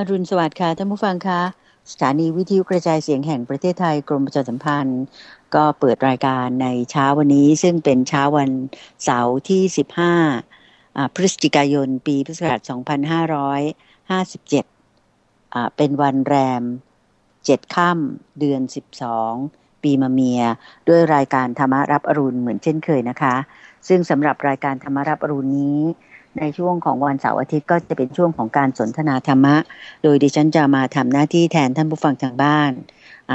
อรุณสวัสดิ์ค่ะท่านผู้ฟังคะสถานีวิทยุกระจายเสียงแห่งประเทศไทยกรมประชาสัมพันธ์ ก็เปิดรายการในเช้าวันนี้ ซึ่งเป็นเช้าวันเสาร์ที่ 15 พฤศจิกายน ปีพุทธศักราช 2557 เป็นวันแรม 7 ค่ำเดือน 12 ปีมะเมีย ด้วยรายการธรรมารับอรุณเหมือนเช่นเคยนะคะ ซึ่งสำหรับรายการธรรมารับอรุณนี้ ในช่วงของวันเสาร์อาทิตย์ก็จะเป็นช่วงของการสนทนาธรรมะ โดยดิฉันจะมาทำหน้าที่แทนท่านผู้ฟังทางบ้าน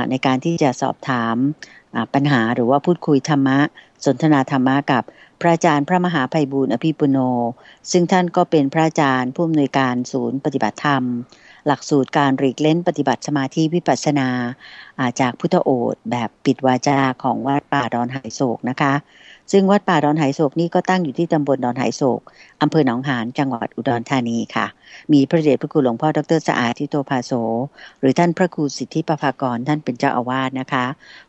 ในการที่จะสอบถามปัญหาหรือว่าพูดคุยธรรมะ สนทนาธรรมะกับพระอาจารย์พระมหาภัยบูร์อภิปุโน ซึ่งท่านก็เป็นพระอาจารย์ผู้อำนวยการศูนย์ปฏิบัติธรรม หลักสูตรการรีกเล่นปฏิบัติสมาธิวิปัสสนาจากพุทธโอษแบบปิดวาจาของวัดป่าดอนหายโศกนะคะ ซึ่งวัดป่าดอนไหโศกนี่ก็ตั้งอยู่ที่ตำบลดอนไหโศกอำเภอหนองหานจังหวัดอุดรธานีค่ะ มีพระเดชพระคุณหลวงพ่อดรสะอาดทิโตภาโส หรือท่านพระครูสิทธิปภากรท่านเป็นเจ้าอาวาสนะคะ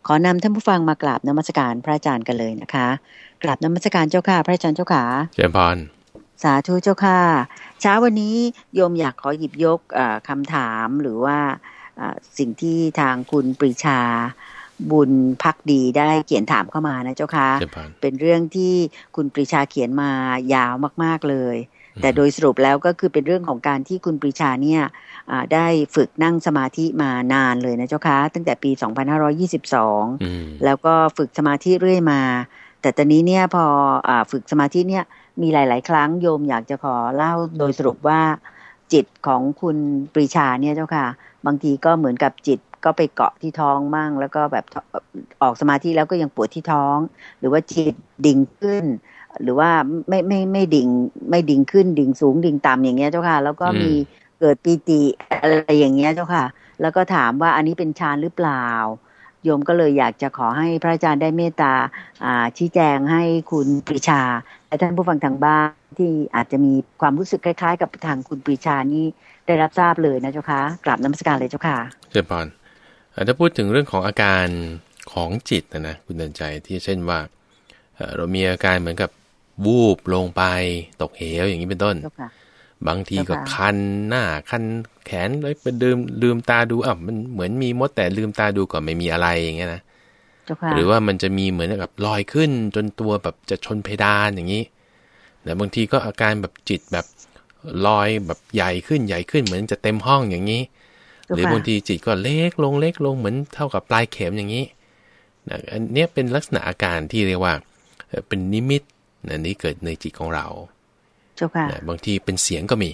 ขอนำท่านผู้ฟังมากราบนมัสการพระอาจารย์กันเลยนะคะกราบนมัสการเจ้าค่ะ พระอาจารย์เจ้าค่ะเจริญพรสาธุเจ้าค่ะ เช้าวันนี้โยมอยากขอหยิบยกคำถามหรือว่าสิ่งที่ทางคุณปรีชา บุญพักดีได้เขียนถามเข้ามานะเจ้าค่ะ เป็นเรื่องที่คุณปรีชาเขียนมายาวมาก ๆเลย แต่โดยสรุปแล้วก็คือเป็นเรื่องของการที่คุณปรีชาเนี่ยได้ฝึกนั่งสมาธิมานานเลยนะเจ้าค่ะตั้งแต่ปี 2522 แล้วก็ฝึกสมาธิเรื่อยมา แต่ตอนนี้เนี่ยพออฝึกสมาธิเนี่ยมีหลาย ๆ ครั้งโยมอยากจะขอเล่าโดยสรุปว่าจิตของคุณปรีชาเนี่ยเจ้าค่ะ บางทีก็เหมือนกับจิต ก็ไปเกาะที่ท้องมั่ง แล้วก็แบบออกสมาธิแล้วก็ยังปวดที่ท้อง หรือว่าจิตดิ่งขึ้น หรือว่าไม่ไม่ไม่ดิ่งไม่ดิ่งขึ้นดิ่งสูงดิ่งต่ำอย่างเงี้ยเจ้าค่ะ แล้วก็มีเกิดปีติอะไรอย่างเงี้ยเจ้าค่ะ แล้วก็ถามว่าอันนี้เป็นฌานหรือเปล่าโยมก็เลยอยากจะขอให้พระอาจารย์ได้เมตตาชี้แจงให้คุณปรีชา และท่านผู้ฟังทางบ้านที่อาจจะมีความรู้สึกคล้าย ๆ กับทางคุณปรีชานี่ได้รับทราบเลยนะเจ้าค่ะกราบน้ำสการเลยเจ้าค่ะเจ้าพร ถ้าพูดถึงเรื่องของอาการของจิตนะนะคุณเดินใจที่เช่นว่าเรามีอาการเหมือนกับวูบลงไปตกเหวอย่างนี้เป็นต้น บางทีก็คันหน้าคันแขนเลยไปลืมลืมตาดูอะมันเหมือนมีมดแต่ลืมตาดูก่อนไม่มีอะไรอย่างเงี้ยนะหรือว่ามันจะมีเหมือนกับลอยขึ้นจนตัวแบบจะชนเพดานอย่างนี้แต่บางทีก็อาการแบบจิตแบบลอยแบบใหญ่ขึ้นใหญ่ขึ้นเหมือนจะเต็มห้องอย่างนี้ หรือบางทีจิตก็เล็กลงเล็กลงเหมือนเท่ากับปลายเข็มอย่างนี้นะอันนี้เป็นลักษณะอาการที่เรียกว่าเป็นนิมิตนะนี้เกิดในจิตของเรานะบางทีเป็นเสียงก็มี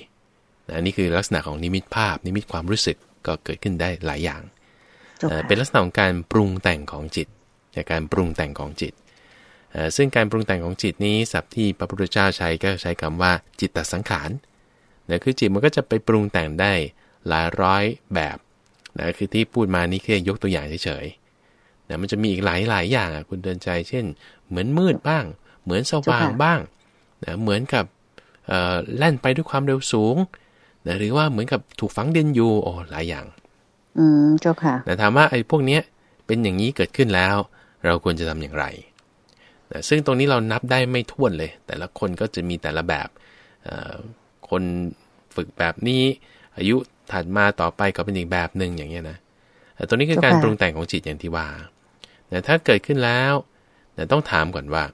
นะนี่คือลักษณะของนิมิตภาพ นิมิตความรู้สึกก็เกิดขึ้นได้หลายอย่าง เป็นลักษณะของการปรุงแต่งของจิตการปรุงแต่งของจิต ซึ่งการปรุงแต่งของจิตนี้ศัพท์ที่พระพุทธเจ้าใช้ก็ใช้คำว่าจิตตสังขารนะคือจิตมันก็จะไปปรุงแต่งได้ หลายร้อยแบบนะคือที่พูดมานี่แค่ยกตัวอย่างเฉยๆนะมันจะมีอีกหลายหลายอย่างอะคุณเดินใจ เช่น เหมือนมืดบ้าง เหมือนสว่างบ้างนะเหมือนกับแล่นไปด้วยความเร็วสูงนะหรือว่าเหมือนกับถูกฝังดินอยู่โอ้หลายอย่าง อืมเจ้าค่ะแต่ถามว่าไอ้พวกเนี้ยเป็นอย่างนี้เกิดขึ้นแล้ว เราควรจะทำอย่างไรนะซึ่งตรงนี้เรานับได้ไม่ท้วนเลย แต่ละคนก็จะมีแต่ละแบบคนฝึกแบบนี้อายุ ถัดมาต่อไปก็เป็นอีกแบบหนึ่งอย่างเงี้ยนะแต่ตัวนี้คือการปรุงแต่งของจิตอย่างที่ว่าแต่ถ้าเกิดขึ้นแล้วแต่ต้องถามก่อนว่า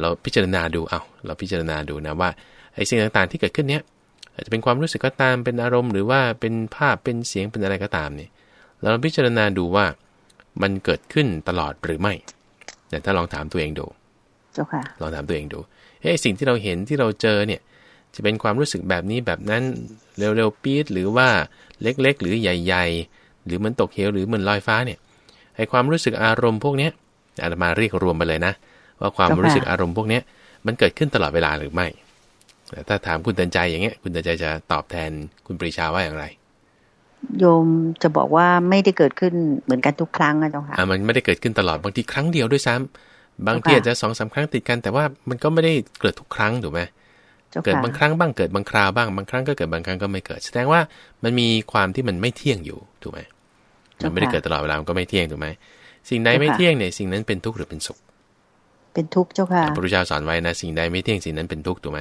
เราพิจารณาดูเอาเราพิจารณาดูนะว่าไอ้สิ่งต่างๆที่เกิดขึ้นเนี้ยอาจจะเป็นความรู้สึกก็ตามเป็นอารมณ์หรือว่าเป็นภาพเป็นเสียงเป็นอะไรก็ตามเนี่ยเราพิจารณาดูว่ามันเกิดขึ้นตลอดหรือไม่แต่ถ้าลองถามตัวเองดูลองถามตัวเองดูเอ้สิ่งที่เราเห็นที่เราเจอเนี่ย จะเป็นความรู้สึกแบบนี้แบบนั้นเร็วๆปี๊ดหรือว่าเล็กๆ หรือใหญ่ๆ หรือมันตกเหวหรือมันลอยฟ้าเนี่ยไอความรู้สึกอารมณ์พวกเนี้ยอาตมาเรียกรวมไปเลยนะ ว่าความรู้สึกอารมณ์พวกเนี้ยมันเกิดขึ้นตลอดเวลาหรือไม่ถ้าถามคุณเตือนใจอย่างเงี้ย คุณเตือนใจจะตอบแทนคุณปรีชาว่าอย่างไร โยมจะบอกว่าไม่ได้เกิดขึ้นเหมือนกันทุกครั้งนะจ๊ะค่ะอ่ามันไม่ได้เกิดขึ้นตลอดบางทีครั้งเดียวด้วยซ้ำบางทีอาจจะสองสาครั้งติดกัน แต่ว่ามันก็ไม่ได้เกิดทุกครั้งถูกไหม เกิดบางครั้งบ้างเกิดบางคราวบ้างบางครั้งก็เกิดบางครั้งก็ไม่เกิด แสดงว่ามันมีความที่มันไม่เที่ยงอยู่ถูกไหมมันไม่ได้เกิดตลอดเวลามันก็ไม่เที่ยงถูกไหมสิ่งใดไม่เที่ยงเนี่ยสิ่งนั้นเป็นทุกข์หรือเป็นสุข เป็นทุกข์เจ้าค่ะพระพุทธเจ้าสอนไว้นะสิ่งใดไม่เที่ยงสิ่งนั้นเป็นทุกข์ถูกไหม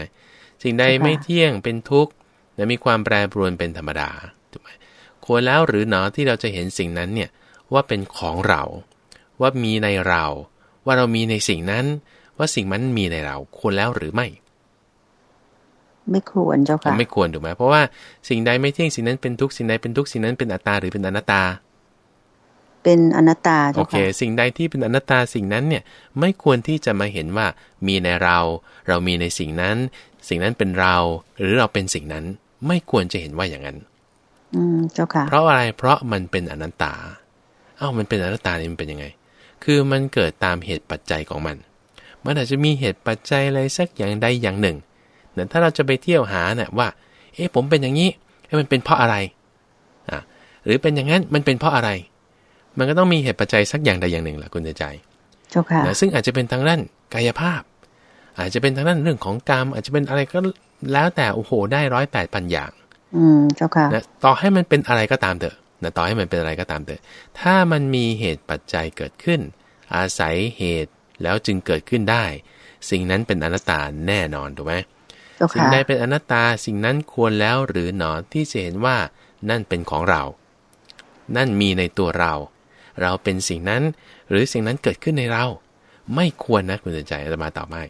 สิ่งใดไม่เที่ยงเป็นทุกข์และมีความแปรปรวนเป็นธรรมดาถูถูกไหมควรแล้วหรือหนอที่เราจะเห็นสิ่งนั้นเนี่ยว่าเป็นของเราว่ามีในเรา ว่าเรามีในสิ่งนั้น ว่าสิ่งนั้นมีในเรา ควรแล้วหรือไม่ ไม่ควรเจ้าค่ะไม่ควรถูกไหมเพราะว่าสิ่งใดไม่เที่ยงสิ่งนั้นเป็นทุกสิ่งใดเป็นทุกสิ่งนั้นเป็นอัตตาหรือเป็นอนัตตา เป็นอนัตตาโอเค สิ่งใดที่เป็นอนัตตาสิ่งนั้นเนี่ยไม่ควรที่จะมาเห็นว่ามีในเรา เรามีในสิ่งนั้น สิ่งนั้นเป็นเรา หรือเราเป็นสิ่งนั้นไม่ควรจะเห็นว่าอย่างนั้น อืมเจ้าค่ะ เพราะอะไรเพราะมันเป็นอนัตตา เอ้ามันเป็นอนัตตานี่มันเป็นยังไง คือมันเกิดตามเหตุปัจจัยของมัน มันอาจจะมีเหตุปัจจัยอะไรสักอย่างใดอย่างหนึ่ง แต่ถ้าเราจะไปเที่ยวหาเนี่ยว่า เอ๊ะผมเป็นอย่างนี้เอ๊ะมันเป็นเพราะอะไรอ่าหรือเป็นอย่างนั้นมันเป็นเพราะอะไร มันก็ต้องมีเหตุปัจจัยสักอย่างใดอย่างหนึ่งแหละคุณใจเจ้าค่ะซึ่งอาจจะเป็นทางด้านกายภาพ อาจจะเป็นทางด้านเรื่องของกรรม อาจจะเป็นอะไรก็แล้วแต่โอ้โหได้ร้อยแปดพันอย่าง อืมเจ้าค่ะนะต่อให้มันเป็นอะไรก็ตามเถอะนะต่อให้มันเป็นอะไรก็ตามเถอะ ถ้ามันมีเหตุปัจจัยเกิดขึ้น อาศัยเหตุแล้วจึงเกิดขึ้นได้ สิ่งนั้นเป็นอนัตตาแน่นอนถูกไหม สิ่งใดเป็นอนัตตาสิ่งนั้นควรแล้วหรือหนอที่จะเห็นว่านั่นเป็นของเรา นั่นมีในตัวเรา เราเป็นสิ่งนั้นหรือสิ่งนั้นเกิดขึ้นในเรา ไม่ควรนะคุณใจอาตมาตอบไม่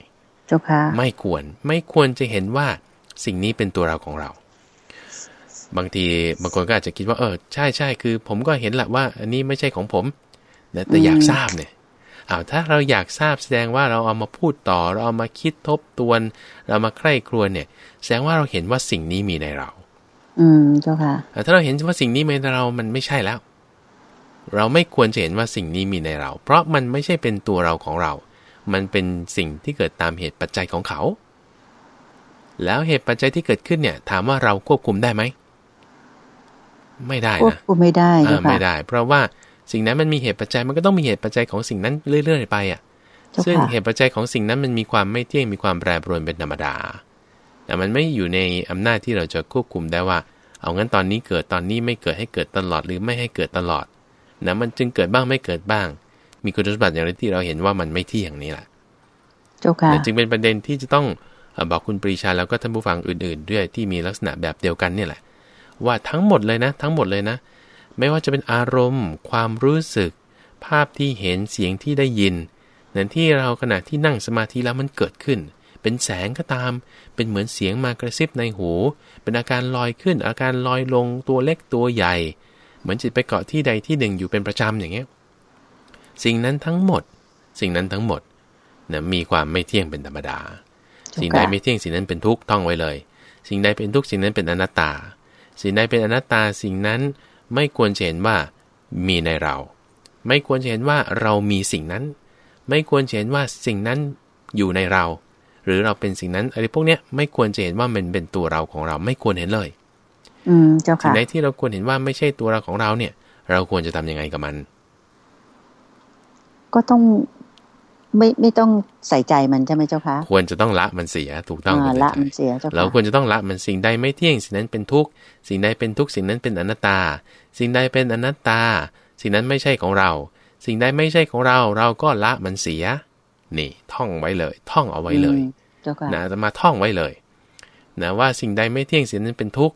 เจ้าค่ะไม่ควรไม่ควรจะเห็นว่าสิ่งนี้เป็นตัวเราของเรา บางทีบางคนก็อาจจะคิดว่าเออใช่ใช่คือ ผมก็เห็นแหละว่า อันนี้ไม่ใช่ของผมแต่อยากทราบเนี่ย อ้าวถ้าเราอยากทราบแสดงว่าเราเอามาพูดต่อ เราเอามาคิดทบทวน เรามาใคร่ครวญเนี่ย แสดงว่าเราเห็นว่าสิ่งนี้มีในเรา อืมเจ้าค่ะถ้าเราเห็นว่าสิ่งนี้มีในเรา มันไม่ใช่แล้ว เราไม่ควรจะเห็นว่าสิ่งนี้มีในเรา เพราะมันไม่ใช่เป็นตัวเราของเรา มันเป็นสิ่งที่เกิดตามเหตุปัจจัยของเขา แล้วเหตุปัจจัยที่เกิดขึ้นเนี่ย ถามว่าเราควบคุมได้ไหมไม่ได้นะควบคุมไม่ได้ไม่ได้ เพราะว่า สิ่งนั้นมันมีเหตุปัจจัยมันก็ต้องมีเหตุปัจจัยของสิ่งนั้นเรื่อย ๆ ไปอะ ซึ่งเหตุปัจจัยของสิ่งนั้นมันมีความไม่เที่ยงมีความแปรปรวนเป็นธรรมดา แต่มันไม่อยู่ในอำนาจที่เราจะควบคุมได้ว่า เอางั้นตอนนี้เกิดตอนนี้ไม่เกิดให้เกิดตลอดหรือไม่ให้เกิดตลอดนะมันจึงเกิดบ้างไม่เกิดบ้าง มีคุณสมบัติอย่างไรที่เราเห็นว่ามันไม่เที่ยงนี่แหละเจ้าค่ะจึงเป็นประเด็นที่จะต้องบอกคุณปรีชาแล้วก็ท่านผู้ฟังอื่น ๆ ด้วยที่มีลักษณะแบบเดียวกันนี่แหละ ว่าทั้งหมดเลยนะ ทั้งหมดเลยนะ ไม่ว่าจะเป็นอารมณ์ ความรู้สึก ภาพที่เห็นเสียงที่ได้ยินนั่นที่เราขณะที่นั่งสมาธิแล้วมันเกิดขึ้น เป็นแสงก็ตาม เป็นเหมือนเสียงมากระซิบในหู เป็นอาการลอยขึ้น อาการลอยลงตัวเล็กตัวใหญ่ เหมือนจิตไปเกาะที่ใดที่หนึ่งอยู่เป็นประจำอย่างเงี้ยสิ่งนั้นทั้งหมด สิ่งนั้นทั้งหมดนะมีความไม่เที่ยงเป็นธรรมดา สิ่งใดไม่เที่ยงสิ่งนั้นเป็นทุกข์ท่องไว้เลย สิ่งใดเป็นทุกข์สิ่งนั้นเป็นอนัตตา สิ่งใดเป็นอนัตตาสิ่งนั้น ไม่ควรเห็นว่ามีในเรา ไม่ควรเห็นว่าเรามีสิ่งนั้น ไม่ควรเห็นว่าสิ่งนั้นอยู่ในเรา หรือเราเป็นสิ่งนั้นอะไรพวกเนี้ยไม่ควรจะเห็นว่ามันเป็นตัวเราของเราไม่ควรเห็นเลย อืมเจ้าค่ะสิ่งใดที่เราควรเห็นว่าไม่ใช่ตัวเราของเราเนี่ย เราควรจะทํำยังไงกับมัน ก็ต้อง ไม่ไม่ต้องใส่ใจมันใช่ไหมเจ้าคะควรจะต้องละมันเสียถูกต้องละมันเสียเจ้าค่ะเราควรจะต้องละมันสิ่งใดไม่เที่ยงสิ่งนั้นเป็นทุกข์สิ่งใดเป็นทุกข์สิ่งนั้นเป็นอนัตตา สิ่งใดเป็นอนัตตา สิ่งนั้นไม่ใช่ของเรา สิ่งใดไม่ใช่ของเรา เราก็ละมันเสีย นี่ ท่องไว้เลย ท่องเอาไว้เลยนะจะมาท่องไว้เลยนะว่าสิ่งใดไม่เที่ยงสิ่งนั้นเป็นทุกข์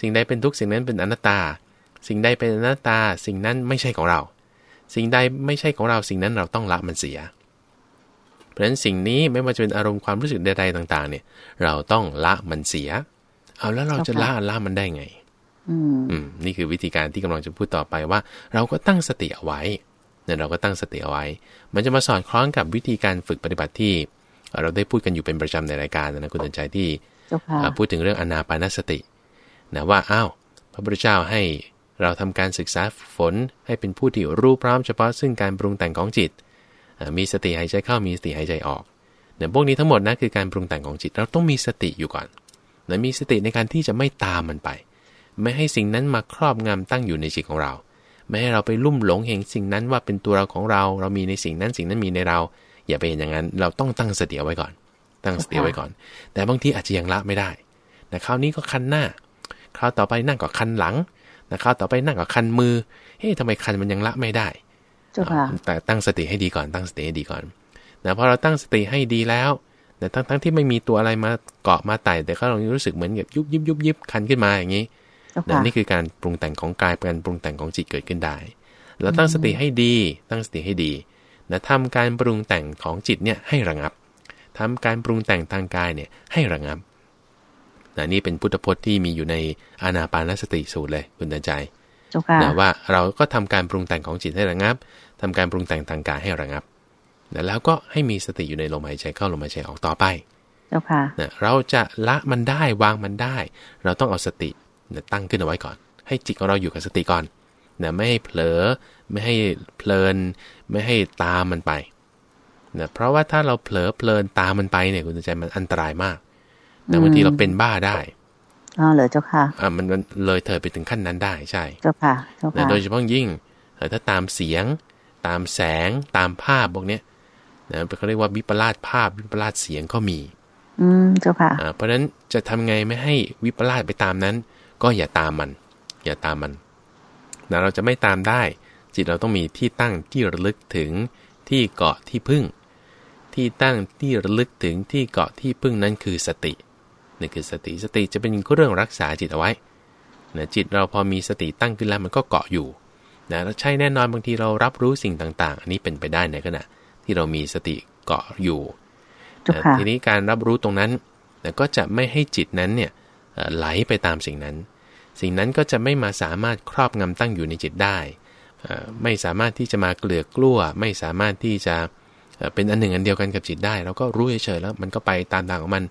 สิ่งใดเป็นทุกข์สิ่งนั้นเป็นอนัตตา สิ่งใดเป็นอนัตตา สิ่งนั้นไม่ใช่ของเรา สิ่งใดไม่ใช่ของเราสิ่งนั้นเราต้องละมันเสีย ราะฉะนั้นสิ่งนี้ไม่ว่าจะเป็นอารมณ์ความรู้สึกใดๆต่าง ๆ เนี่ย เราต้องละมันเสีย เอาแล้วเราจะละละมันได้ไง อืมนี่คือวิธีการที่กำลังจะพูดต่อไปว่า เราก็ตั้งสติเอาไว้เนี่ยเราก็ตั้งสติเอาไว้ มันจะมาสอดคล้องกับวิธีการฝึกปฏิบัติที่ เราได้พูดกันอยู่เป็นประจำในรายการนะคุณตันใจที่พูดถึงเรื่องอนาปานสตินะว่าอ้าวพระพุทธเจ้าให้เราทำการศึกษาฝนให้เป็นผู้ที่รู้พร้อมเฉพาะซึ่งการปรุงแต่งของจิต มีสติหายใจเข้ามีสติหายใจออกเนี่ยพวกนี้ทั้งหมดนะคือการปรุงแต่งของจิต เราต้องมีสติอยู่ก่อนนะมีสติในการที่จะไม่ตามมันไป ไม่ให้สิ่งนั้นมาครอบงำตั้งอยู่ในจิตของเรา ไม่ให้เราไปลุ่มหลงเห็นสิ่งนั้นว่าเป็นตัวเราของเรา เรามีในสิ่งนั้นสิ่งนั้นมีในเรา อย่าไปเห็นอย่างนั้น เราต้องตั้งสติไว้ก่อน ตั้งสติไว้ก่อน แต่บางทีอาจจะยังละไม่ได้นะคราวนี้ก็คันหน้า คราวต่อไปนั่งก็คันหลังนะคราวต่อไปนั่งก็คันมือ เฮ้ยทำไมคันมันยังละไม่ได้ แต่ตั้งสติให้ดีก่อนตั้งสติให้ดีก่อนนะพอเราตั้งสติให้ดีแล้วแต่ทั้งทั้งที่ไม่มีตัวอะไรมาเกาะมาไต่แต่ก็เรารู้สึกเหมือนแบบยุบยิบยุบยิบคันขึ้นมาอย่างนี้นี่คือการปรุงแต่งของกายการปรุงแต่งของจิตเกิดขึ้นได้เราตั้งสติให้ดี ตั้งสติให้ดีนะทำการปรุงแต่งของจิตเนี่ยให้ระงับทำการปรุงแต่งทางกายเนี่ยให้ระงับนะนี่เป็นพุทธพจน์ที่มีอยู่ในอานาปานสติสูตรเลยคุณตันใจนะว่าเราก็ทำการปรุงแต่งของจิตให้ระงับ ทำการปรุงแต่งทางกายให้ระงับนะแล้วก็ให้มีสติอยู่ในลมหายใจเข้าลมหายใจออกต่อไปนะเราจะละมันได้วางมันได้ เราต้องเอาสตินะตั้งขึ้นเอาไว้ก่อน ให้จิตของเราอยู่กับสติก่อนนะไม่ให้เผลอไม่ให้เพลิน ไม่ให้ตามมันไปนะเพราะว่าถ้าเราเผลอเพลินตามมันไปเนี่ยคุณใจมันอันตรายมากนะบางทีเราเป็นบ้าได้อ๋อเหรอเจ้าค่ะอ่ามันเลยเธอไปถึงขั้นนั้นได้ใช่ เจ้าค่ะเจ้าค่ะโดยเฉพาะยิ่งถ้าตามเสียง ตามแสงตามภาพพวกเนี้ยนะเขาเรียกว่าวิปลาสภาพวิปลาสเสียงก็มี อืมเจ้าค่ะอ่าเพราะฉะนั้นจะทำไงไม่ให้วิปลาสไปตามนั้น ก็อย่าตามมัน อย่าตามมันนะเราจะไม่ตามได้ จิตเราต้องมีที่ตั้งที่ระลึกถึงที่เกาะที่พึ่ง ที่ตั้งที่ระลึกถึงที่เกาะที่พึ่งนั้นคือสตินี่คือสติสติจะเป็นเรื่องรักษาจิตเอาไว้นะจิตเราพอมีสติตั้งขึ้นแล้วมันก็เกาะอยู่ นะใช่แน่นอนบางทีเรารับรู้สิ่งต่าง ๆ อันนี้เป็นไปได้ในขณะที่เรามีสติเกาะอยู่นะทีนี้การรับรู้ตรงนั้นนะก็จะไม่ให้จิตนั้นเนี่ยไหลไปตามสิ่งนั้น สิ่งนั้นก็จะไม่มาสามารถครอบงำตั้งอยู่ในจิตได้ ไม่สามารถที่จะมาเกลือกลั้ว ไม่สามารถที่จะเป็นอันหนึ่งอันเดียวกันกับจิตได้ เราก็รู้เฉยๆแล้วมันก็ไปตามทางของมัน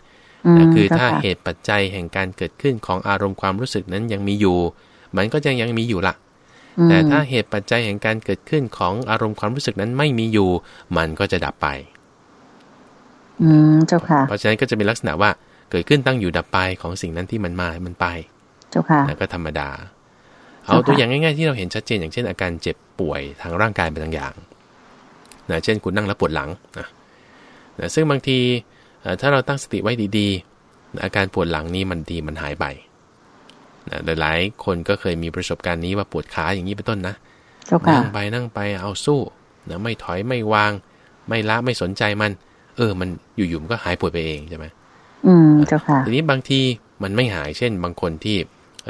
คือถ้าเหตุปัจจัยแห่งการเกิดขึ้นของอารมณ์ความรู้สึกนั้นยังมีอยู่ มันก็ยังยังมีอยู่ละ แต่ถ้าเหตุปัจจัยแห่งการเกิดขึ้นของอารมณ์ความรู้สึกนั้นไม่มีอยู่ มันก็จะดับไป อืมเจ้าค่ะ เพราะฉะนั้นก็จะเป็นลักษณะว่าเกิดขึ้นตั้งอยู่ดับไปของสิ่งนั้นที่มันมา มันไป เจ้าค่ะก็ธรรมดา เอาตัวอย่างง่ายๆที่เราเห็นชัดเจนอย่างเช่นอาการเจ็บป่วยทางร่างกายเป็นบางอย่างนะเช่นคุณนั่งแล้วปวดหลังนะนะซึ่งบางทีถ้าเราตั้งสติไว้ดีๆ อาการปวดหลังนี้มันดีมันหายไป นะหลายๆคนก็เคยมีประสบการณ์นี้ว่าปวดขาอย่างนี้เป็นต้นนะนั่งไปนั่งไปเอาสู้นะไม่ถอยไม่วาง ไม่ละไม่สนใจมัน เออ มันอยู่ๆมันก็หายปวดไปเองใช่ไหมอืมเจ้าค่ะทีนี้บางทีมันไม่หายเช่น บางคนที่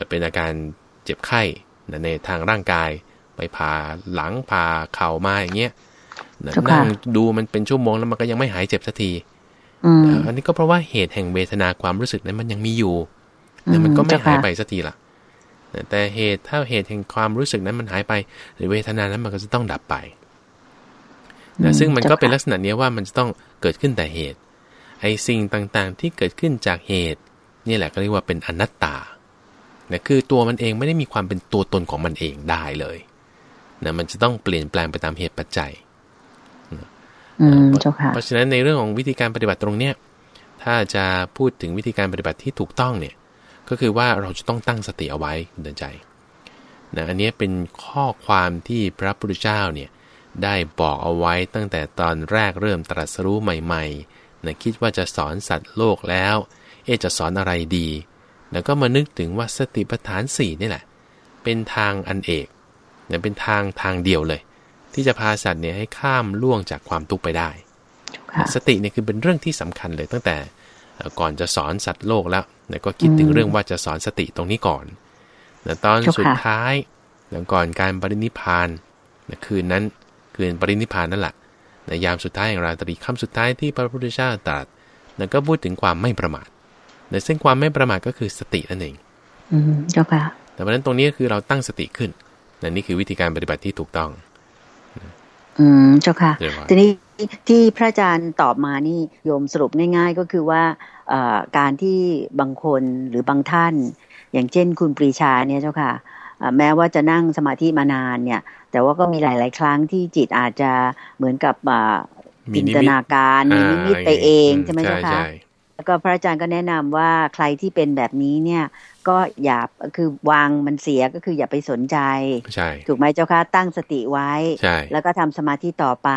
เป็นอาการเจ็บไข้ในทางร่างกาย ไปผ่าหลังผ่าเข่ามาอย่างเงี้ยนั่งดูมันเป็นชั่วโมงแล้วมันก็ยังไม่หายเจ็บสักทีอันนี้ก็เพราะว่าเหตุแห่งเวทนาความรู้สึกนั้นมันยังมีอยู่ แต่มันก็ไม่หายไปสักทีละแต่เหตุถ้าเหตุแห่งความรู้สึกนั้นมันหายไป หรือเวทนานั้นมันก็จะต้องดับไปนะซึ่งมันก็เป็นลักษณะนี้ว่ามันจะต้องเกิดขึ้นแต่เหตุ ไอ้สิ่งต่างๆ ที่เกิดขึ้นจากเหตุนี่แหละก็เรียกว่าเป็นอนัตตานะคือตัวมันเองไม่ได้มีความเป็นตัวตนของมันเองได้เลยนะมันจะต้องเปลี่ยนแปลงไปตามเหตุปัจจัยเพราะฉะนั้นในเรื่องของวิธีการปฏิบัติตรงเนี้ย ถ้าจะพูดถึงวิธีการปฏิบัติที่ถูกต้องเนี่ย ก็คือว่าเราจะต้องตั้งสติเอาไว้คุณเดินใจนะอันนี้เป็นข้อความที่พระพุทธเจ้าเนี่ยได้บอกเอาไว้ตั้งแต่ตอนแรกเริ่มตรัสรู้ใหม่ๆนะคิดว่าจะสอนสัตว์โลกแล้ว เอจะสอนอะไรดี แล้วก็มานึกถึงว่าสติปัฏฐานสี่นี่แหละ เป็นทางอันเอกเนี่ยเป็นทางทางเดียวเลย ที่จะพาสัตว์เนี่ยให้ข้ามล่วงจากความทุกข์ไปได้ สติเนี่ยคือเป็นเรื่องที่สำคัญเลยตั้งแต่ ก่อนจะสอนสัตว์โลกแล้วเนี่ยก็คิดถึงเรื่องว่าจะสอนสติตรงนี้ก่อนแต่ตอนสุดท้ายหลังก่อนการปรินิพานนคืนนั้นคืนปรินิพานนั่นแหละในยามสุดท้ายอย่างราตรีคำสุดท้ายที่พระพุทธเจ้าตรัสแล้วก็พูดถึงความไม่ประมาทแต่ซึ่งความไม่ประมาทก็คือสตินั่นเอง อืมเจ้าค่ะ แต่เพราะนั้นตรงนี้คือเราตั้งสติขึ้นนั่นนี่คือวิธีการปฏิบัติที่ถูกต้อง อืมเจ้าค่ะทีนี้ ที่พระอาจารย์ตอบมานี่โยมสรุปง่าย ๆ ก็คือว่าการที่บางคนหรือบางท่าน อย่างเช่นคุณปรีชาเนี่ยเจ้าค่ะแม้ว่าจะนั่งสมาธิมานานเนี่ย แต่ว่าก็มีหลาย ๆ ครั้งที่จิตอาจจะเหมือนกับจินตนาการมีนิมิตไปเองใช่ไหมเจ้าค่ะแล้วก็พระอาจารย์ก็แนะนำว่าใครที่เป็นแบบนี้เนี่ย ก็อย่าคือวางมันเสียก็คืออย่าไปสนใจใช่ถูกไหมเจ้าคะตั้งสติไว้ใช่แล้วก็ทำสมาธิต่อไป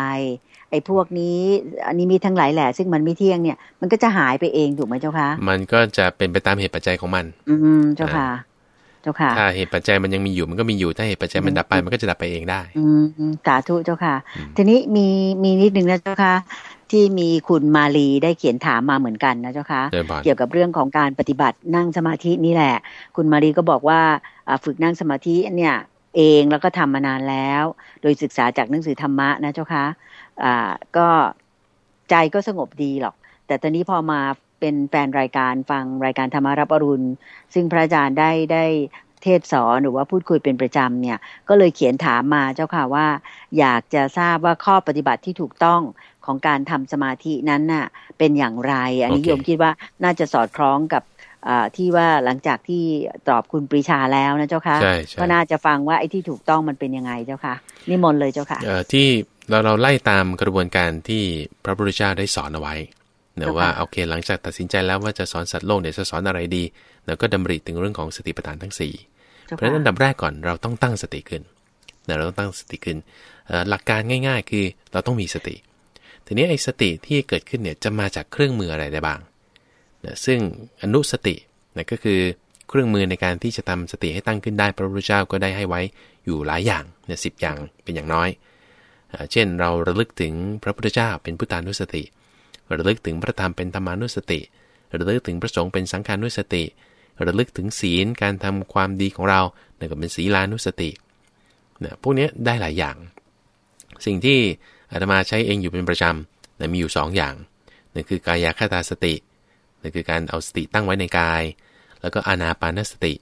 ไอ้พวกนี้อันนี้มีทั้งหลายแหละ ซึ่งมันไม่เที่ยงเนี่ย มันก็จะหายไปเองถูกไหมเจ้าคะ มันก็จะเป็นไปตามเหตุปัจจัยของมัน อืมเจ้าค่ะ เจ้าค่ะ ถ้าเหตุปัจจัยมันยังมีอยู่มันก็มีอยู่ถ้าเหตุปัจจัยมันดับไปมันก็จะดับไปเองได้ อืมสาธุเจ้าค่ะ ทีนี้มีมีนิดนึงนะเจ้าค่ะที่มีคุณมาลีได้เขียนถามมาเหมือนกันนะเจ้าค่ะเกี่ยวกับเรื่องของการปฏิบัตินั่งสมาธินี่แหละ คุณมาลีก็บอกว่าฝึกนั่งสมาธิเนี่ย เองแล้วก็ทำมานานแล้ว โดยศึกษาจากหนังสือธรรมะนะเจ้าค่ะอ่าก็ใจก็สงบดีหรอก แต่ตอนนี้พอมาเป็นแฟนรายการฟังรายการธรรมารับอรุณ ซึ่งพระอาจารย์ได้ได้เทศสอนหรือว่าพูดคุยเป็นประจำเนี่ย ก็เลยเขียนถามมาเจ้าค่ะว่า อยากจะทราบว่าข้อปฏิบัติที่ถูกต้องของการทำสมาธินั้นน่ะเป็นอย่างไร อันนี้ okay. โยมคิดว่าน่าจะสอดคล้องกับ ที่ว่าหลังจากที่ตอบคุณปรีชาแล้วนะเจ้าค่ะก็น่าจะฟังว่าไอ้ที่ถูกต้องมันเป็นยังไงเจ้าค่ะนิมนต์เลยเจ้าค่ะที่เราเราไล่ตามกระบวนการที่พระพุทธเจ้าได้สอนเอาไว้เนะว่าโอเคหลังจากตัดสินใจแล้วว่าจะสอนสัตว์โลกเนี่ยจะสอนอะไรดีเราก็ดำริถึงเรื่องของสติปัฏฐานทั้ง4เพราะฉะนั้นอันดับแรกก่อนเราต้องตั้งสติขึ้นเราต้องตั้งสติขึ้นหลักการง่าย ๆ คือเราต้องมีสติ ทีนี้ไอ้สติที่เกิดขึ้นเนี่ยจะมาจากเครื่องมืออะไรได้บ้าง นะซึ่งอนุสตินะก็คือเครื่องมือในการที่จะทำสติให้ตั้งขึ้นได้พระพุทธเจ้าก็ได้ให้ไว้อยู่หลายอย่างนี่ยสิอย่างเป็นอย่างน้อย เช่นเราระลึกถึงพระพุทธเจ้าเป็นพุทธานุสติ ระลึกถึงพระธรรมเป็นธรรมานุสติ ระลึกถึงพระสงฆ์เป็นสังฆานุสติ ระลึกถึงศีลการทำความดีของเราเนี่ยก็เป็นศีลานุสตินี่ยพวกนี้ได้หลายอย่าง สิ่งที่อาตมาใช้เองอยู่เป็นประจำนะมีอยู่ 2อย่างนั่นคือกายคตาสติ นั่นคือการเอาสติตั้งไว้ในกาย แล้วก็อานาปานสติ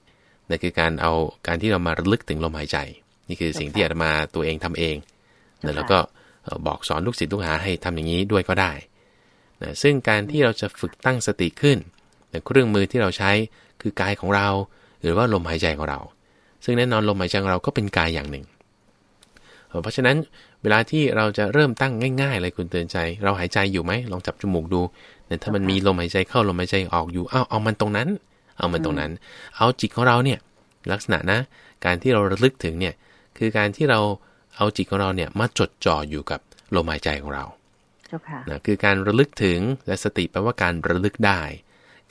นั่นคือการเอาการที่เรามาระลึกถึงลมหายใจ นี่คือสิ่งที่อาตมาตัวเองทำเองนะแล้วก็บอกสอนลูกศิษย์ลูกหาให้ทำอย่างนี้ด้วยก็ได้นะซึ่งการที่เราจะฝึกตั้งสติขึ้นนะเครื่องมือที่เราใช้คือกายของเรา หรือว่าลมหายใจของเรา ซึ่งแน่นอนลมหายใจของเราก็เป็นกายอย่างหนึ่ง เพราะฉะนั้นเวลาที่เราจะเริ่มตั้งง่ายๆเลยคุณเตือนใจ เราหายใจอยู่ไหมลองจับจมูกดูถ้ามันมีลมหายใจเข้าลมหายใจออกอยู่เอาเอามันตรงนั้น เอามันตรงนั้น เอาจิตของเราเนี่ยลักษณะนะ การที่เราระลึกถึงเนี่ยคือการที่เราเอาจิตของเราเนี่ยมาจดจ่ออยู่กับลมหายใจของเรานะคือการระลึกถึงและสติแปลว่าการระลึกได้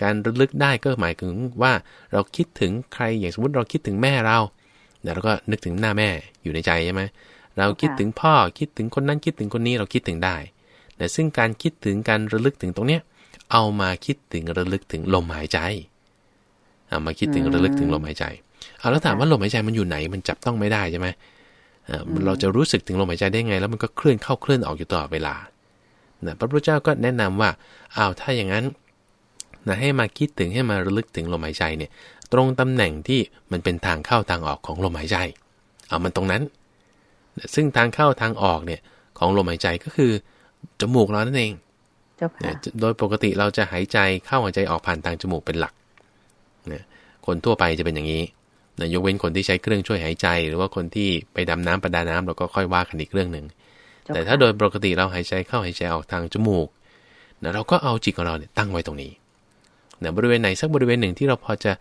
การระลึกได้ก็หมายถึงว่าเราคิดถึงใครอย่างสมมติเราคิดถึงแม่เราเนี่ยเราก็นึกถึงหน้าแม่อยู่ในใจใช่ไหม เราคิดถึงพ่อคิดถึงคนนั้นคิดถึงคนนี้เราคิดถึงได้แต่ซึ่งการคิดถึงการระลึกถึงตรงเนี้ยเอามาคิดถึงระลึกถึงลมหายใจเอามาคิดถึงระลึกถึงลมหายใจเอาแล้วถามว่าลมหายใจมันอยู่ไหนมันจับต้องไม่ได้ใช่ไหมเราจะรู้สึกถึงลมหายใจได้ไง แล้วมันก็เคลื่อนเข้าเคลื่อนออกอยู่ตลอดเวลานะพระพุทธเจ้าก็แนะนำว่าอ้าวถ้าอย่างนั้นนะให้มาคิดถึงให้มาระลึกถึงลมหายใจเนี่ย ตรงตำแหน่งที่มันเป็นทางเข้าทางออกของลมหายใจ เอามันตรงนั้น ซึ่งทางเข้าทางออกเนี่ยของลมหายใจก็คือจมูกเรานั่นเองโดยปกติเราจะหายใจเข้าหายใจออกผ่านทางจมูกเป็นหลักนะคนทั่วไปจะเป็นอย่างนี้นะยกเว้นคนที่ใช้เครื่องช่วยหายใจ หรือว่าคนที่ไปดำน้ำประดาน้ำเราก็ค่อยว่ากันอีกเรื่องหนึ่งแต่ถ้าโดยปกติเราหายใจเข้าหายใจออกทางจมูกนะเราก็เอาจิตของเราเนี่ยตั้งไว้ตรงนี้นะบริเวณไหนสักบริเวณหนึ่งที่เราพอจะ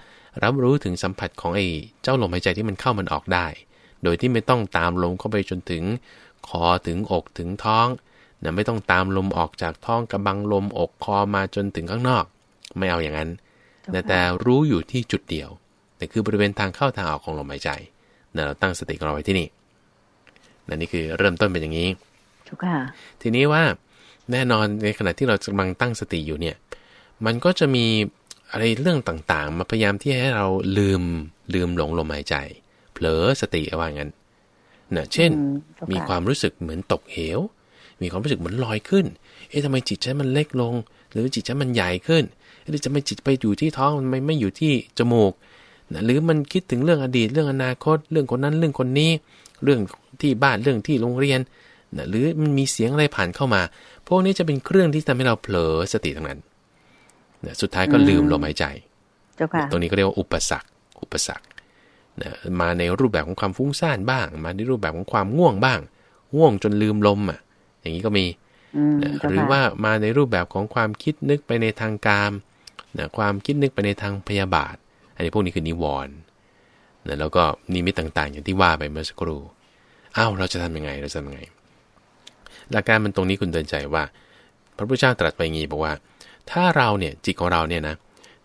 รับรู้ถึงสัมผัสของไอ้เจ้าลมหายใจที่มันเข้ามันออกได้ โดยที่ไม่ต้องตามลมเข้าไปจนถึงคอถึงอกถึงท้องนะไม่ต้องตามลมออกจากท้องกระบังลมอกคอมาจนถึงข้างนอก ไม่เอาอย่างนั้นนะแต่รู้อยู่ที่จุดเดียวนั่นคือบริเวณทางเข้าทางออกของลมหายใจนะเราตั้งสติของเราไว้ที่นี่นะนี่คือเริ่มต้นเป็นอย่างนี้ทีนี้ว่าแน่นอนในขณะที่เรากำลังตั้งสติอยู่เนี่ย มันก็จะมีอะไรเรื่องต่างๆ มาพยายามที่ให้เราลืมลืมหลงลมหายใจเผลอสติว่างั้นนะเช่น มีความรู้สึกเหมือนตกเหว มีความรู้สึกเหมือนลอยขึ้น เอ๊ะทำไมจิตฉันมันเล็กลง หรือจิตฉันมันใหญ่ขึ้น หรือจะไม่จิตไปอยู่ที่ท้องมันไม่ไม่อยู่ที่จมูกนะหรือมันคิดถึงเรื่องอดีตเรื่องอนาคต เรื่องคนนั้นเรื่องคนนี้ เรื่องที่บ้านเรื่องที่โรงเรียนนะหรือมันมีเสียงอะไรผ่านเข้ามา พวกนี้จะเป็นเครื่องที่ทำให้เราเผลอสติทั้งนั้นนะสุดท้ายก็ลืมลมหายใจ ตรงนี้ก็เรียกว่าอุปสรรค อุปสรรค นะมาในรูปแบบของความฟุ้งซ่านบ้าง มาในรูปแบบของความง่วงบ้าง ง่วงจนลืมลมอะ อย่างนี้ก็มีนะหรือว่ามาในรูปแบบของความคิดนึกไปในทางกามนะความคิดนึกไปในทางพยาบาท อันนี้พวกนี้คือนิวรณ์นะแล้วก็นิมิตต่างๆ อย่างที่ว่าไปเมื่อสักครู่อ้าวเราจะทำยังไงเราจะทำยังไง หลักการมันตรงนี้คุณเตือนใจว่า พระพุทธเจ้าตรัสไปงี้บอกว่า ถ้าเราเนี่ยจิตของเราเนี่ยนะ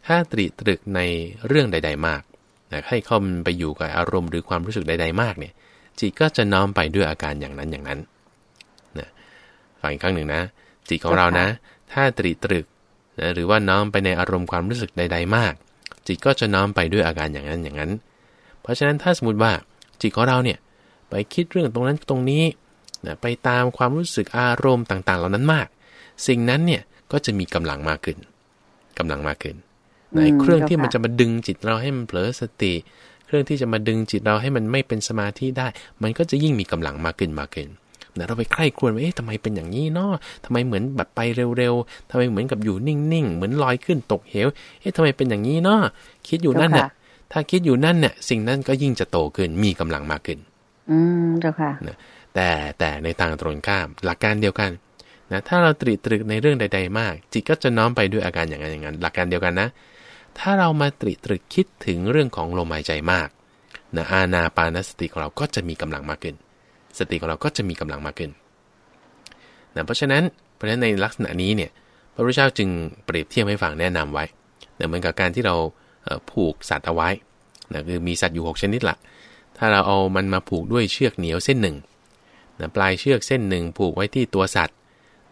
ถ้าตรีตรึกในเรื่องใด ๆ มาก นะให้เข้ามันไปอยู่กับอารมณ์หรือความรู้สึกใดๆมากเนี่ยจิตก็จะน้อมไปด้วยอาการอย่างนั้นอย่างนั้นนะฟังอีกครั้งหนึ่งนะ จิตของเรานะ ถ้าตรีตรึกนะหรือว่าน้อมไปในอารมณ์ความรู้สึกใด ๆ มาก จิตก็จะน้อมไปด้วยอาการอย่างนั้นอย่างนั้น เพราะฉะนั้นถ้าสมมติว่าจิตของเราเนี่ยไปคิดเรื่องตรงนั้นตรงนี้นะไปตามความรู้สึกอารมณ์ต่างๆ เหล่านั้นมาก สิ่งนั้นเนี่ยก็จะมีกำลังมากขึ้นกำลังมากขึ้น ในเครื่องที่มันจะมาดึงจิตเราให้มันเผลอสติ เครื่องที่จะมาดึงจิตเราให้มันไม่เป็นสมาธิได้ มันก็จะยิ่งมีกำลังมากขึ้นมากขึ้นนะเราไปใคร่ครวญว่าเอ๊ะทำไมเป็นอย่างนี้เนาะทำไมเหมือนแบบไปเร็วๆทำไมเหมือนกับอยู่นิ่งๆ เหมือนลอยขึ้นตกเหว เอ๊ะทำไมเป็นอย่างนี้เนาะคิดอยู่นั่นเนี่ยถ้าคิดอยู่นั่นเนี่ยสิ่งนั้นก็ยิ่งจะโตขึ้นมีกำลังมากขึ้น อืมเจ้าค่ะนะแต่แต่ในทางตรงข้ามหลักการเดียวกันนะถ้าเราตรีตรึกในเรื่องใด ๆ มาก จิตก็จะน้อมไปด้วยอาการอย่างนั้นอย่างนั้น หลักการเดียวกันนะ ถ้าเรามาตรีตรึกคิดถึงเรื่องของลมหายใจมากนะอาณาปานสติของเราก็จะมีกำลังมากขึ้น สติของเราก็จะมีกำลังมากขึ้นนะเพราะฉะนั้นเพราะฉะนั้นในลักษณะนี้เนี่ยพระพุทธเจ้าจึงเปรียบเทียบให้ฟังแนะนำไว้นะเหมือนกับการที่เราผูกสัตว์เอาไว้นะคือมีสัตว์อยู่ 6 ชนิดละถ้าเราเอามันมาผูกด้วยเชือกเหนียวเส้นหนึ่งนะปลายเชือกเส้นหนึ่งผูกไว้ที่ตัวสัตว์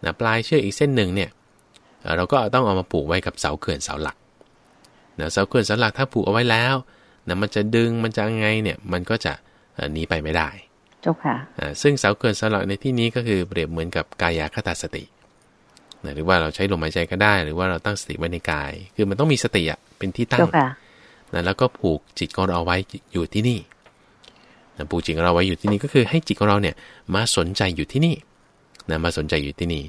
นะปลายเชือกอีกเส้นหนึ่งเนี่ยเราก็ต้องเอามาผูกไว้กับเสาเขื่อนเสาหลัก นะเสาเขื่อนเสาหลักถ้าผูกเอาไว้แล้วนะมันจะดึงมันจะไงเนี่ยมันก็จะหนีไปไม่ได้เจ้าค่ะซึ่งเสาเขื่อนเสาหลักในที่นี้ก็คือเปรียบเหมือนกับกายาคตาสตินะหรือว่าเราใช้ลมหายใจก็ได้ หรือว่าเราตั้งสติไว้ในกาย คือมันต้องมีสติอะเป็นที่ตั้งนะแล้วก็ผูกจิตของเราไว้อยู่ที่นี่นะผูกจิตของเราไว้อยู่ที่นี่ก็คือให้จิตของเราเนี่ยมาสนใจอยู่ที่นี่นะมาสนใจอยู่ที่นี่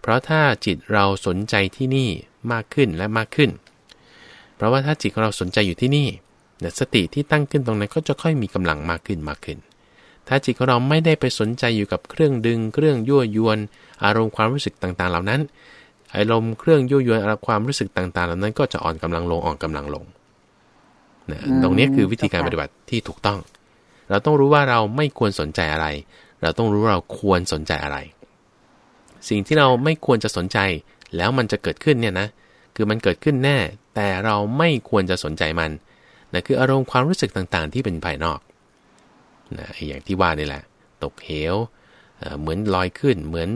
เพราะถ้าจิตเราสนใจที่นี่มากขึ้นและมากขึ้น เพราะว่าถ้าจิตของเราสนใจอยู่ที่นี่นะสติที่ตั้งขึ้นตรงนั้นก็จะค่อยมีกำลังมากขึ้นมากขึ้น ถ้าจิตของเราไม่ได้ไปสนใจอยู่กับเครื่องดึง เครื่องยั่วยวน อารมณ์ความรู้สึกต่างๆ เหล่านั้น อารมณ์เครื่องยั่วยวนอารมณ์ความรู้สึกต่างๆ เหล่านั้น ก็จะอ่อนกำลังลงอ่อนกำลังลงนะตรงนี้คือวิธีการปฏิบัติที่ถูกต้อง เราต้องรู้ว่าเราไม่ควรสนใจอะไร เราต้องรู้เราควรสนใจอะไร สิ่งที่เราไม่ควรจะสนใจ แล้วมันจะเกิดขึ้นเนี่ยนะ คือมันเกิดขึ้นแน่ แต่เราไม่ควรจะสนใจมันนะคืออารมณ์ความรู้สึกต่างๆ ที่เป็นภายนอกนะอย่างที่ว่านี่แหละ ตกเหวเหมือนลอยขึ้น เหมือน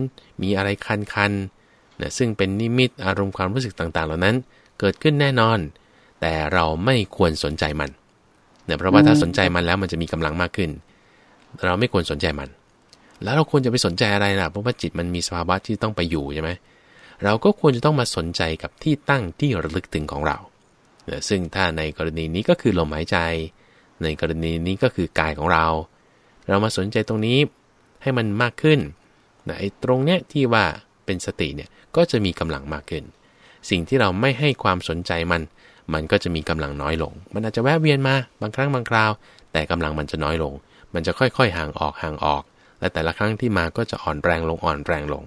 มีอะไรคันๆนะซึ่งเป็นนิมิตอารมณ์ความรู้สึกต่างๆ เหล่านั้น เกิดขึ้นแน่นอน แต่เราไม่ควรสนใจมันนะเพราะว่าถ้าสนใจมันแล้วมันจะมีกำลังมากขึ้น เราไม่ควรสนใจมัน แล้วเราควรจะไปสนใจอะไรล่ะ เพราะว่าจิตมันมีสภาวะที่ต้องไปอยู่ใช่ไหม เราก็ควรจะต้องมาสนใจกับที่ตั้งที่ระลึกถึงของเรา ซึ่งถ้าในกรณีนี้ก็คือลมหายใจ ในกรณีนี้ก็คือกายของเรา เรามาสนใจตรงนี้ให้มันมากขึ้นไอ้ตรงเนี้ยที่ว่าเป็นสติเนี่ยก็จะมีกำลังมากขึ้น สิ่งที่เราไม่ให้ความสนใจมัน มันก็จะมีกำลังน้อยลง มันอาจจะแวะเวียนมาบางครั้งบางคราว แต่กำลังมันจะน้อยลง มันจะค่อยๆ ห่างออกห่างออก และแต่ละครั้งที่มาก็จะอ่อนแรงลงอ่อนแรงลง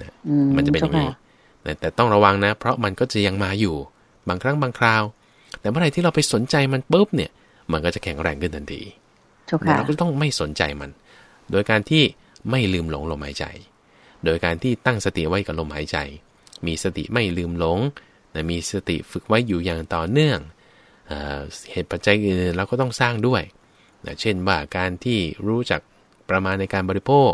นะมันจะเป็นอย่างนี้แต่ต้องระวังนะ เพราะมันก็จะยังมาอยู่ บางครั้งบางคราว แต่เมื่อไหร่ที่เราไปสนใจมันปุ๊บเนี่ย มันก็จะแข็งแรงขึ้นทันทีเราก็ต้องไม่สนใจมัน โดยการที่ไม่ลืมหลงลมหายใจ โดยการที่ตั้งสติไว้กับลมหายใจ มีสติไม่ลืมหลงมีสติฝึกไว้อยู่อย่างต่อเนื่องเหตุปัจจัยอื่นเราก็ต้องสร้างด้วยเช่นว่าการที่รู้จักประมาณในการบริโภค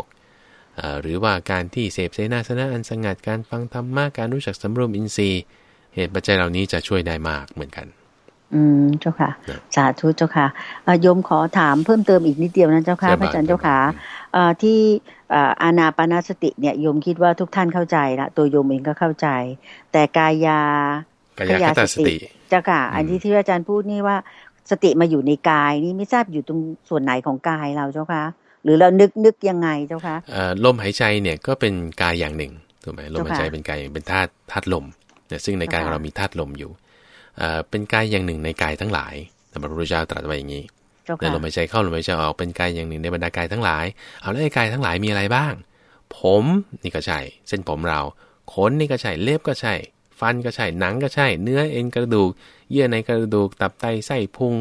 หรือว่าการที่เสพเสนาสนะอันสงัดการฟังธรรมะการรู้จักสำรวมอินทรีย์ เหตุปัจจัยเหล่านี้จะช่วยได้มากเหมือนกัน อืมเจ้าค่ะ สาธุเจ้าค่ะโยมขอถามเพิ่มเติมอีกนิดเดียวนะเจ้าค่ะพระอาจารย์เจ้าค่ะที่อานาปนาสติเนี่ยโยมคิดว่าทุกท่านเข้าใจละตัวโยมเองก็เข้าใจ แต่กายากายาสติเจ้าค่ะ อันที่ที่อาจารย์พูดนี่ว่าสติมาอยู่ในกายนี่ไม่ทราบอยู่ตรงส่วนไหนของกายเราเจ้าค่ะ หรือเรานึกนึกยังไงเจ้าคะลมหายใจเนี่ยก็เป็นกายอย่างหนึ่งถูกไหมลมหายใจเป็นกายเป็นธาตุธาตุลมเนี่ยซึ่งในกายของเรามีธาตุลมอยู่เป็นกายอย่างหนึ่งในกายทั้งหลายพระพุทธเจ้าตรัสไว้อย่างนี้ในลมหายใจเข้าลมหายใจออกเป็นกายอย่างหนึ่งในบรรดากายทั้งหลาย เอาแล้วไอ้กายทั้งหลายมีอะไรบ้าง ผมนี่ก็ใช่เส้นผมเราขนนี่ก็ใช่เล็บก็ใช่ ฟันก็ใช่หนังก็ใช่ เนื้อเอ็นกระดูก เยื่อในกระดูกตับไตไส้พุง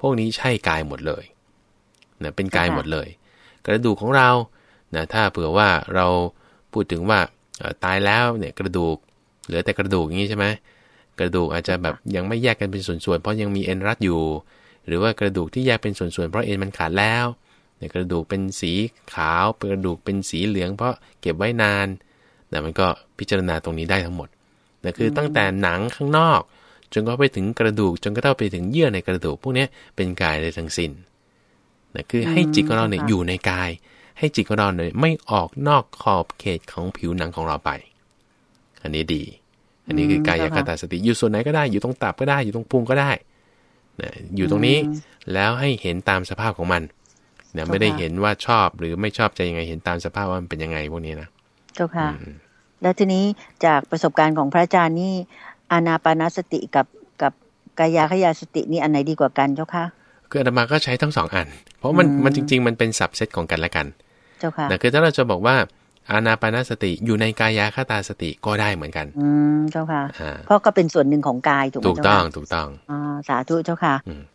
พวกนี้ใช่กายหมดเลยนะเป็นกายหมดเลยก ระดูกของเรานะถ้าเผื่อว่าเราพูดถึงว่าตายแล้วเนี่ยกระดูกเหลือแต่กระดูกอย่างนี้ใช่ไหมกระดูกอาจจะแบบยังไม่แยกกันเป็นส่วนๆเพราะยังมีเอ็นรัดอยู่ หรือว่ากระดูกที่แยกเป็นส่วนๆเพราะเอ็นมันขาดแล้วเนี่ยกระดูกเป็นสีขาวกระดูกเป็นสีเหลือง เพราะเก็บไว้นานแต่มันก็พิจารณาตรงนี้ได้ทั้งหมดนะคือตั้งแต่หนังข้างนอก จนก็ไปถึงกระดูกจนก็เท่าไปถึงเยื่อในกระดูก พวกนี้เป็นกายเลยทั้งสิน้น นะคือให้จิตของเราเนี่ยอยู่ในกาย ให้จิตของเราเนี่ยไม่ออกนอกขอบเขตของผิวหนังของเราไป อันนี้ดี อันนี้คือกายคตาสติอยู่ส่วนไหนก็ได้อยู่ตรงตับก็ได้อยู่ตรงพุงก็ได้นะอยู่ตรงนี้แล้วให้เห็นตามสภาพของมันเนี่ยไม่ได้เห็นว่าชอบหรือไม่ชอบจะยังไงเห็นตามสภาพว่ามันเป็นยังไงพวกนี้นะเจ้าค่ะ แล้วทีนี้จากประสบการณ์ของพระอาจารย์นี่อานาปานสติกับกับกายาขยาสตินี่อันไหนดีกว่ากันเจ้าค่ะ คืออาตมาก็ใช้ทั้งสองอัน เพราะมันมันจริง ๆ มันเป็นสับเซตของกันและกันเจ้าค่ะแต่คือถ้าเราจะบอกว่าอานาปานสติอยู่ในกายาคตาสติก็ได้เหมือนกัน อืมเจ้าค่ะ เพราะก็เป็นส่วนหนึ่งของกายถูกไหมถูกต้องถูกต้องอ่าสาธุเจ้าค่ะ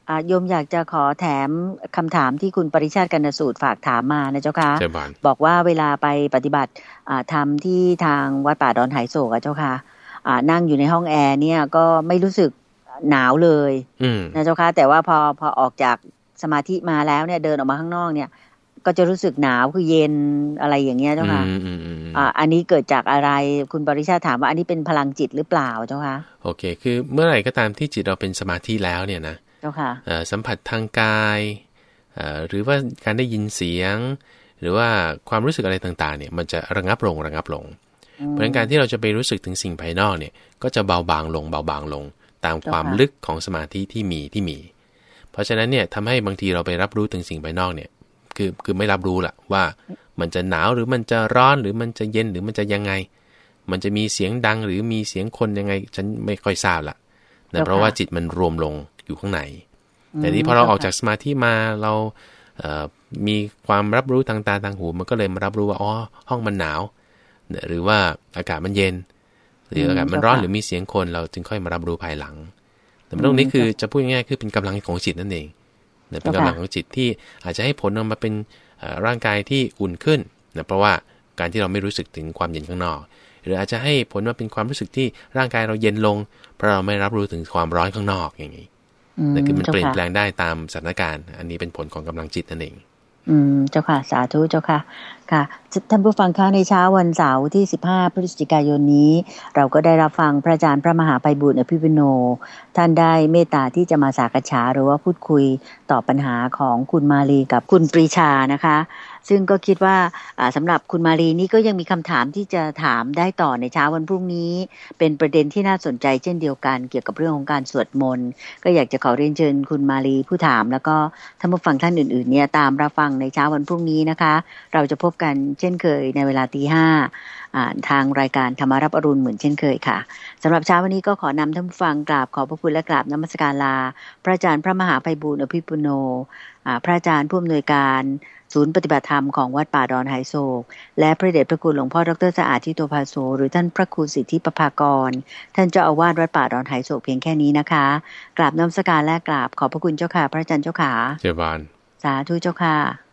อ่าโยมอยากจะขอแถมคำถามที่คุณปริชาติกันสูตรฝากถามมานะเจ้าค่ะบอกว่าเวลาไปปฏิบัติอ่าทำที่ทางวัดป่าดอนไหโศกอะเจ้าค่ะอ่านั่งอยู่ในห้องแอร์เนี่ยก็ไม่รู้สึก หนาวเลยนะเจ้าค่ะแต่ว่าพอพอออกจากสมาธิมาแล้วเนี่ย เดินออกมาข้างนอกเนี่ย ก็จะรู้สึกหนาวคือเย็นอะไรอย่างเงี้ยเจ้าค่ะอ่าอันนี้เกิดจากอะไรคุณบริชาถามว่าอันนี้เป็นพลังจิตหรือเปล่าเจ้าค่ะโอเค คือเมื่อไหร่ก็ตามที่จิตเราเป็นสมาธิแล้วเนี่ยนะเจ้าค่ะสัมผัสทางกายหรือว่าการได้ยินเสียง หรือว่าความรู้สึกอะไรต่างๆ เนี่ย มันจะระงับลงระงับลงเพราะฉะนั้นการที่เราจะไปรู้สึกถึงสิ่งภายนอกเนี่ย ก็จะเบาบางลงเบาบางลง ตามความลึกของสมาธิที่มีที่มี เพราะฉะนั้นเนี่ยทำให้บางทีเราไปรับรู้ถึงสิ่งภายนอกเนี่ย คือคือไม่รับรู้แหละว่ามันจะหนาวหรือมันจะร้อนหรือมันจะเย็นหรือมันจะยังไง มันจะมีเสียงดังหรือมีเสียงคนยังไง ฉันไม่ค่อยทราบละนะเพราะว่าจิตมันรวมลงอยู่ข้างใน แต่นี้พอเราออกจากสมาธิมาเราเมีความรับรู้ทางตาทางหู มันก็เลยมารับรู้ว่าอ๋อห้องมันหนาว หรือว่าอากาศมันเย็น หรืออากาศมันร้อนหรือมีเสียงคนเราจึงค่อยมารับรู้ภายหลัง แต่ตรงนี้คือจะพูดง่ายๆคือเป็นกำลังของจิตนั่นเองเป็นกำลังของจิตที่อาจจะให้ผลออกมาเป็นร่างกายที่อุ่นขึ้นนะเพราะว่าการที่เราไม่รู้สึกถึงความเย็นข้างนอก หรืออาจจะให้ผลมาเป็นความรู้สึกที่ร่างกายเราเย็นลง เพราะเราไม่รับรู้ถึงความร้อนข้างนอกอย่างนี้นั่นคือมันเปลี่ยนแปลงได้ตามสถานการณ์ อันนี้เป็นผลของกำลังจิตนั่นเอง อืมเจ้าค่ะ สาธุเจ้าค่ะ ค่ะท่านผู้ฟังคะในเช้าวันเสาร์ที่ 15 พฤศจิกายนนี้ เราก็ได้รับฟังพระอาจารย์พระมหาไพบุตรอภิปุโน ท่านได้เมตตาที่จะมาสากฉาหรือว่าพูดคุยต่อปัญหาของคุณมาลีกับคุณปรีชานะคะ ซึ่งก็คิดว่าสำหรับคุณมารีนี่ก็ยังมีคำถามที่จะถามได้ต่อในเช้าวันพรุ่งนี้ เป็นประเด็นที่น่าสนใจเช่นเดียวกันเกี่ยวกับเรื่องของการสวดมนต์ก็อยากจะขอเรียนเชิญคุณมารีผู้ถาม แล้วก็ท่านผู้ฟังท่านอื่นๆเนี่ยตามรับฟังในเช้าวันพรุ่งนี้นะคะ เราจะพบกันเช่นเคยในเวลาตีห้าทางรายการธรรมารับอรุณเหมือนเช่นเคยค่ะสำหรับเช้าวันนี้ก็ขอนำท่านผู้ฟังกราบขอพระคุณและกราบนมัสการลา พระอาจารย์พระมหาไพบูลอภิปุโนพระอาจารย์ผู้อำนวยการ ศูนย์ปฏิบัติธรรมของวัดป่าดอนไฮโซและพระเดชพระคุณหลวงพ่อดรสะอาดทิโตภาโซหรือท่านพระครูสิทธิปภากร ท่านเจ้าอาวาสวัดป่าดอนไฮโซเพียงแค่นี้นะคะกราบน้อมสักการและกราบขอบพระคุณเจ้าค่ะพระอาจารย์เจ้าค่ะเจ้าบานสาธุเจ้าค่ะ